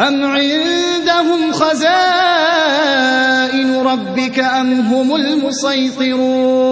أَمْ عِندَهُمْ خَزَائِنُ رَبِّكَ أَمْ هُمُ المسيطرون